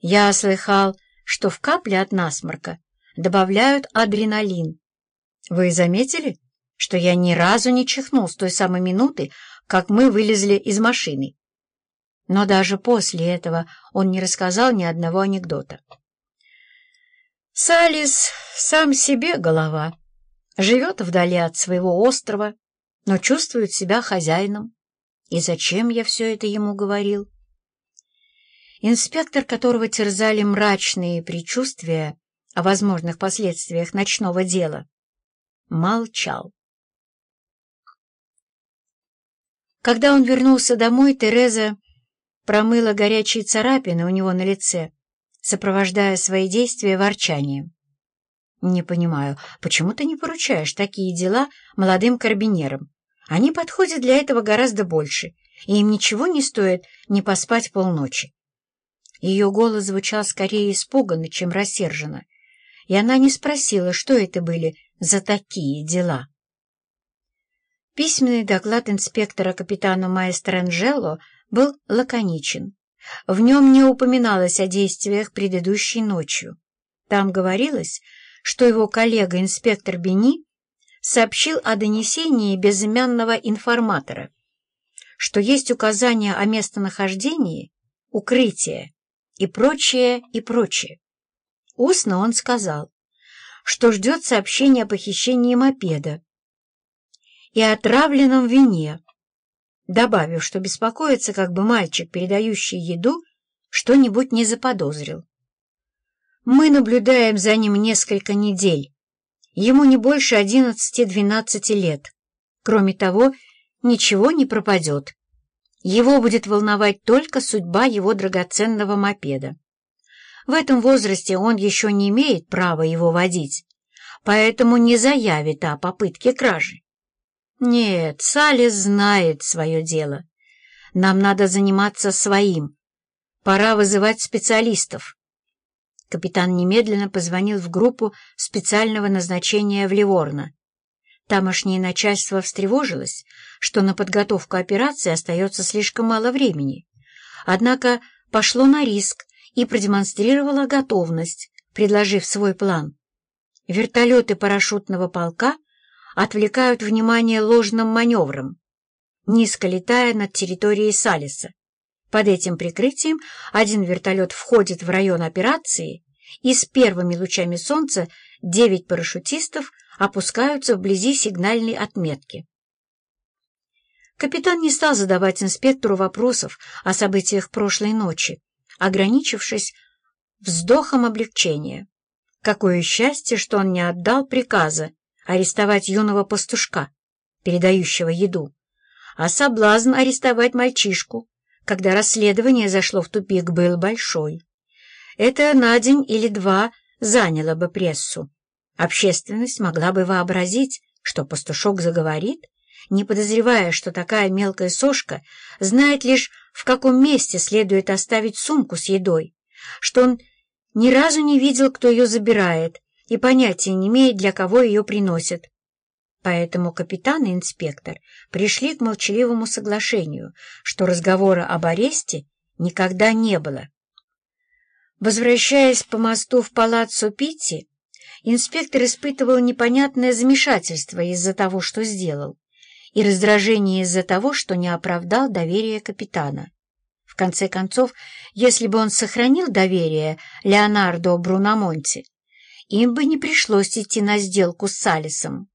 Я слыхал, что в капле от насморка добавляют адреналин. Вы заметили, что я ни разу не чихнул с той самой минуты, как мы вылезли из машины? Но даже после этого он не рассказал ни одного анекдота. Салис сам себе голова, живет вдали от своего острова, но чувствует себя хозяином. И зачем я все это ему говорил? Инспектор, которого терзали мрачные предчувствия о возможных последствиях ночного дела, молчал. Когда он вернулся домой, Тереза промыла горячие царапины у него на лице, сопровождая свои действия ворчанием. «Не понимаю, почему ты не поручаешь такие дела молодым карабинерам? Они подходят для этого гораздо больше, и им ничего не стоит не поспать полночи». Ее голос звучал скорее испуганно, чем рассерженно, и она не спросила, что это были за такие дела. Письменный доклад инспектора капитана Маэстранджелло был лаконичен. В нем не упоминалось о действиях предыдущей ночью. Там говорилось, что его коллега-инспектор Бени сообщил о донесении безымянного информатора, что есть указания о местонахождении, укрытия и прочее, и прочее. Устно он сказал, что ждет сообщения о похищении мопеда и отравленном вине, добавив, что беспокоится, как бы мальчик, передающий еду, что-нибудь не заподозрил. Мы наблюдаем за ним несколько недель. Ему не больше одиннадцати-двенадцати лет. Кроме того, ничего не пропадет. Его будет волновать только судьба его драгоценного мопеда. В этом возрасте он еще не имеет права его водить, поэтому не заявит о попытке кражи. Нет, Салли знает свое дело. Нам надо заниматься своим. Пора вызывать специалистов. Капитан немедленно позвонил в группу специального назначения в Ливорно. Тамошнее начальство встревожилось, что на подготовку операции остается слишком мало времени. Однако пошло на риск и продемонстрировало готовность, предложив свой план. Вертолеты парашютного полка отвлекают внимание ложным маневром, низко летая над территорией Салиса. Под этим прикрытием один вертолет входит в район операции, и с первыми лучами солнца девять парашютистов опускаются вблизи сигнальной отметки. Капитан не стал задавать инспектору вопросов о событиях прошлой ночи, ограничившись вздохом облегчения. Какое счастье, что он не отдал приказа арестовать юного пастушка, передающего еду, а соблазн арестовать мальчишку, когда расследование зашло в тупик, был большой. Это на день или два заняло бы прессу. Общественность могла бы вообразить, что пастушок заговорит, не подозревая, что такая мелкая сошка знает лишь, в каком месте следует оставить сумку с едой, что он ни разу не видел, кто ее забирает, и понятия не имеет, для кого ее приносят. Поэтому капитан и инспектор пришли к молчаливому соглашению, что разговора об аресте никогда не было. Возвращаясь по мосту в палаццо Питти, инспектор испытывал непонятное замешательство из-за того, что сделал, и раздражение из-за того, что не оправдал доверие капитана. В конце концов, если бы он сохранил доверие Леонардо Бруномонти, им бы не пришлось идти на сделку с Салисом.